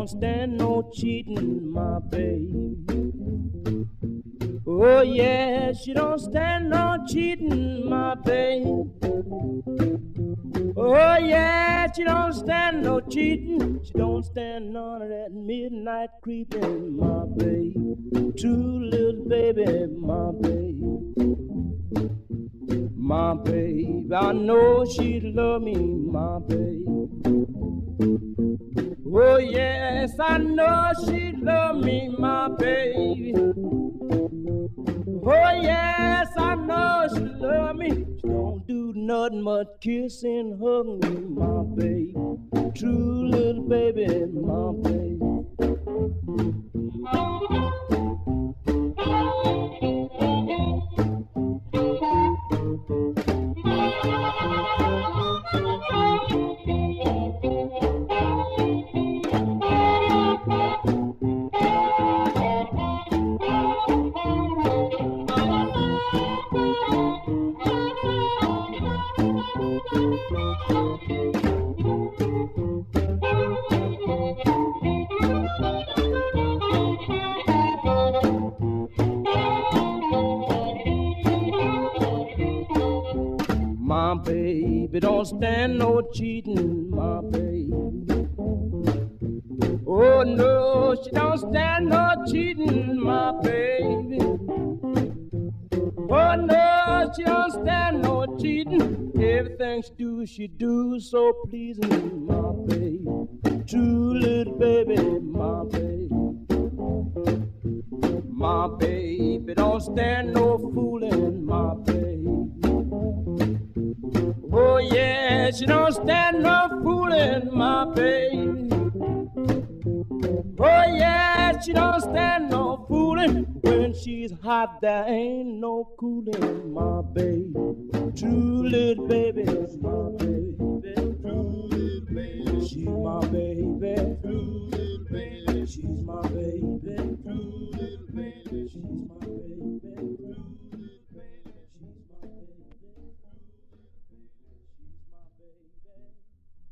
don't stand no cheating, my baby. Oh yeah, she don't stand no cheating, my baby. Oh yeah, she don't stand no cheating. She don't stand none of that midnight creeping, my baby. True little baby, my baby. My baby, I know she love me, my baby. Oh yes, I know she love me, my baby. Oh yes, I know she love me. She don't do nothing but kiss and hug me, my baby. True little baby, my baby. My baby don't stand no cheating, my baby. Oh no, she don't stand no cheating, my baby. Oh no, she don't stand no cheating. Everything she do, she do so pleasing, my baby. True little baby, my baby. Don't stand no fooling, my baby. Oh, yeah, she don't stand no fooling, my baby. Oh, yeah, she don't stand no fooling. When she's hot, there ain't no cooling, my baby. True little baby, my baby. True little baby, she's my baby. Jesus.